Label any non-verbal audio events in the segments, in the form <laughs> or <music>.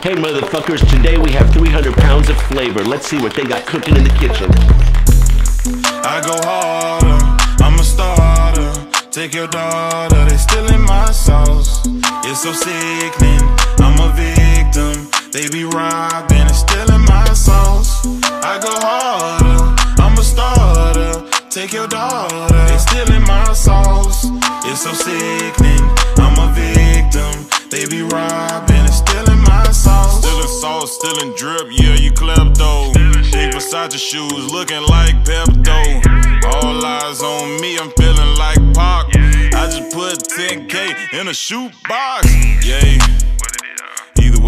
Hey, motherfuckers, today we have 300 pounds of flavor. Let's see what they got cooking in the kitchen. I go harder, I'm a starter. Take your daughter, they still in my sauce. It's so sickening, I'm a victim. They be robbing and still in my sauce. I go harder, I'm a starter. Take your daughter, they still in my sauce. It's so sickening, Big Versace shoes, looking like Pepto. All eyes on me, I'm feeling like Pac. I just put 10K in a shoe box, yay. Either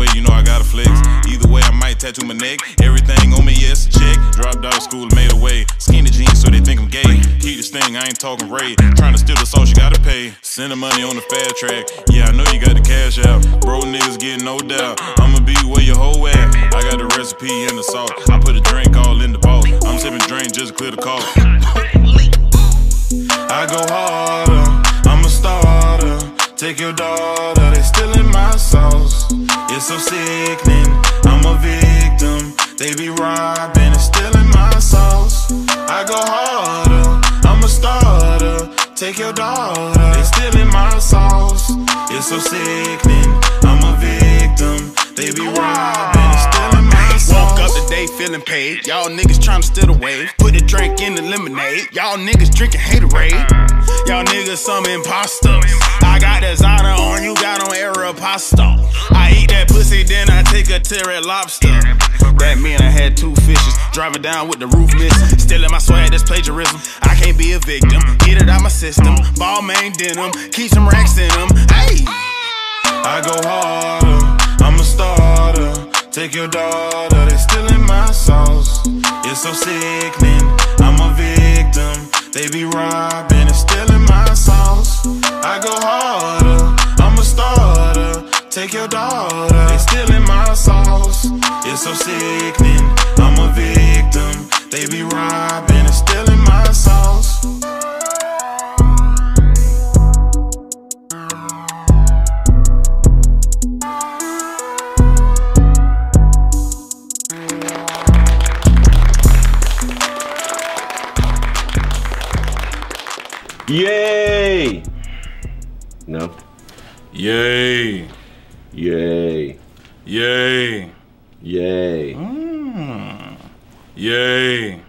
way, you know I gotta flex. Either way, I might tattoo my neck. Everything on me, yes, check. Dropped out of school, made away. Skinny jeans, so they think I'm gay. Keep this thing, I ain't talking Ray. Trying to steal the sauce, you gotta pay. Send the money on the fast track. Yeah, I know you got the cash out. Bro, niggas get no doubt. I'ma be where your hoe at. I got the recipe and the salt. I put a drink all in the vault. I'm sipping drink just to clear the cough. <laughs> I go starter. Take your daughter, they still in my sauce. It's so sickening, I'm a victim. They be robbing and still in my sauce. I go harder, I'm a starter. Take your daughter, they still in my sauce. It's so sickening, I'm a victim. They be robbing and still in my sauce. Woke up today feeling paid. Y'all niggas tryna steal the wave. Put a drink in the lemonade. Y'all niggas drinking haterade. Y'all niggas some imposters. I got Aeropostale. I eat that pussy, then I take a tear at lobster. That mean I had two fishes. Driving down with the roof missing. Stealing my swag, that's plagiarism. I can't be a victim. Get it out my system. Balmain denim. Keep some racks in them. Hey! I go harder, I'm a starter. Take your daughter, they still in my sauce. It's so sickening, I'm a victim. They be robbing and still in my sauce. I go starter. Take your daughter, they still in my sauce. It's so sickening, I'm a victim. They be robbing and still in my sauce. Yay! No? Yay, Yay. yay, Yay. Mm. yay.